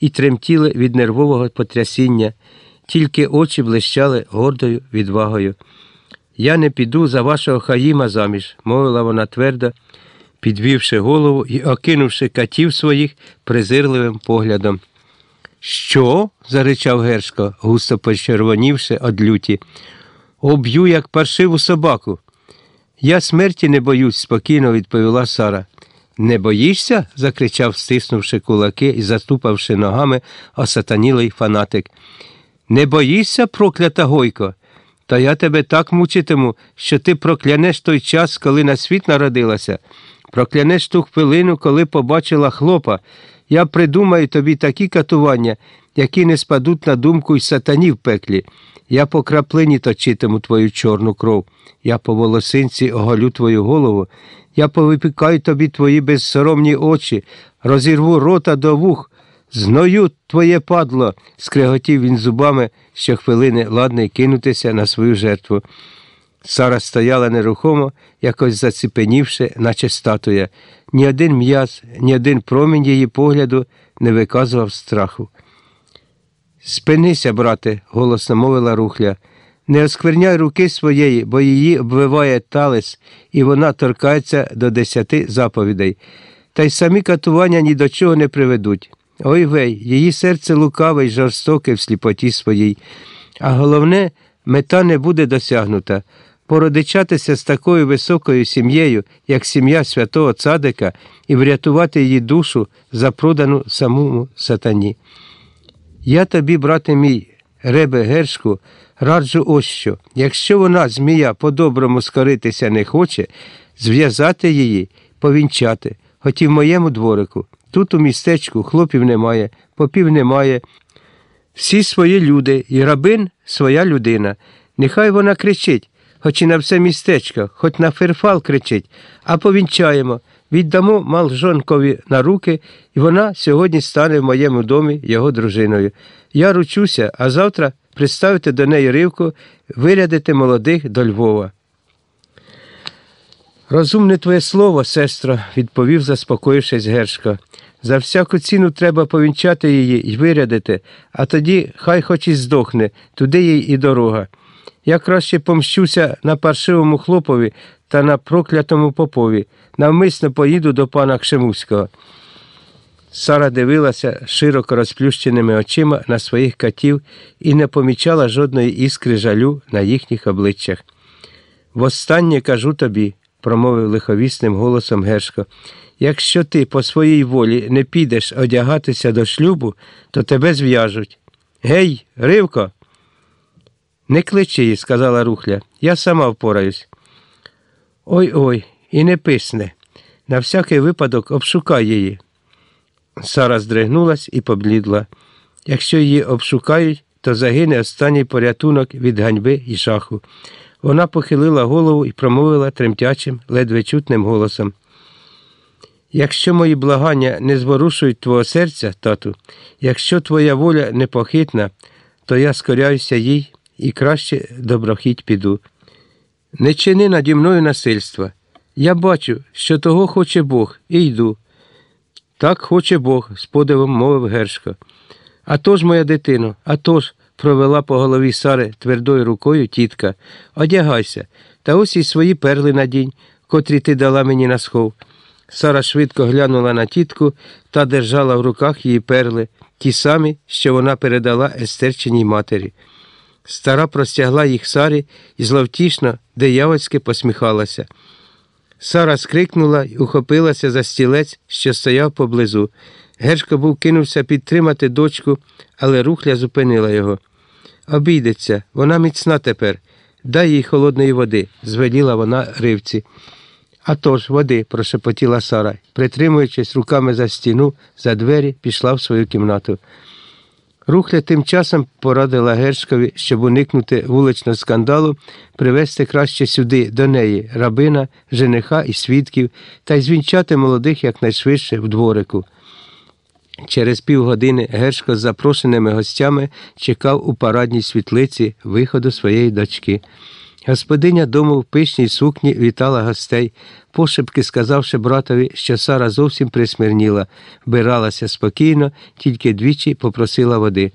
і тремтіли від нервового потрясіння, тільки очі блищали гордою відвагою. Я не піду за вашого хаїма заміж, мовила вона твердо, підвівши голову і окинувши катів своїх презирливим поглядом. Що? заричав Гершко, густо почервонівши од люті. Об'ю, як паршиву собаку. Я смерті не боюсь, спокійно відповіла Сара. Не боїшся? закричав, стиснувши кулаки і заступавши ногами осатанілий фанатик. Не боїшся, проклята Гойко? Та я тебе так мучитиму, що ти проклянеш той час, коли на світ народилася, проклянеш ту хвилину, коли побачила хлопа. Я придумаю тобі такі катування, які не спадуть на думку й сатані в пеклі. Я по краплині точитиму твою чорну кров, я по волосинці оголю твою голову, я повипікаю тобі твої безсоромні очі, розірву рота до вух, зною твоє падло, скреготів він зубами щохвилини ладний кинутися на свою жертву. Сара стояла нерухомо, якось заціпенівши, наче статуя. Ні один м'яз, ні один промінь її погляду не виказував страху. Спинися, брате, голосно мовила рухля. Не оскверняй руки своєї, бо її обвиває талис, і вона торкається до десяти заповідей. Та й самі катування ні до чого не приведуть. Ой вей, її серце лукаве й жорстоке в сліпоті своїй. А головне, мета не буде досягнута. Породичатися з такою високою сім'єю, як сім'я святого цадика, і врятувати її душу, запродану самому сатані. Я тобі, брате мій, ребе Гершку, раджу ось що. Якщо вона, змія, по-доброму скоритися не хоче, зв'язати її, повінчати, хоч і в моєму дворику. Тут у містечку хлопів немає, попів немає. Всі свої люди, і рабин своя людина. Нехай вона кричить, хоч і на все містечко, хоч на ферфал кричить, а повінчаємо, віддамо малжонкові на руки, і вона сьогодні стане в моєму домі його дружиною. Я ручуся, а завтра приставити до неї ривку, вирядити молодих до Львова. Розумне твоє слово, сестро, відповів, заспокоївшись Гершко. За всяку ціну треба повінчати її і вирядити, а тоді хай хоч і здохне, туди їй і дорога. Я краще помщуся на паршивому хлопові та на проклятому попові, навмисно поїду до пана Кшемуського. Сара дивилася широко розплющеними очима на своїх катів і не помічала жодної іскри жалю на їхніх обличчях. Востаннє кажу тобі, промовив лиховісним голосом Гершко, якщо ти по своїй волі не підеш одягатися до шлюбу, то тебе зв'яжуть. Гей, Ривко. Не кличи її, сказала Рухля, я сама впораюсь. Ой ой, і не писне. На всякий випадок обшукай її. Сара здригнулась і поблідла. Якщо її обшукають, то загине останній порятунок від ганьби і жаху. Вона похилила голову і промовила тремтячим, ледве чутним голосом. Якщо мої благання не зворушують твого серця, тату, якщо твоя воля непохитна, то я скоряюся їй і краще доброхідь піду. Не чини наді мною насильства. Я бачу, що того хоче Бог, і йду. Так хоче Бог, з подивом мовив Гершко. А то ж, моя дитино, а то ж, провела по голові Сари твердою рукою тітка. Одягайся, та ось і свої перли надінь, котрі ти дала мені на схов. Сара швидко глянула на тітку та держала в руках її перли, ті самі, що вона передала естерченій матері. Стара простягла їх Сарі і зловтішно, диявольськи посміхалася. Сара скрикнула і ухопилася за стілець, що стояв поблизу. Гершко був кинувся підтримати дочку, але рухля зупинила його. Обійдеться, вона міцна тепер. Дай їй холодної води, звеліла вона ривці. «А тож, води, прошепотіла Сара, притримуючись руками за стіну, за двері, пішла в свою кімнату. Рухля тим часом порадила Гершкові, щоб уникнути вуличного скандалу, привезти краще сюди, до неї, рабина, жениха і свідків, та й звінчати молодих якнайшвидше в дворику. Через півгодини Гершко з запрошеними гостями чекав у парадній світлиці виходу своєї дочки. Господиня дому в пишній сукні вітала гостей, пошепки сказавши братові, що Сара зовсім присмирніла, вбиралася спокійно, тільки двічі попросила води.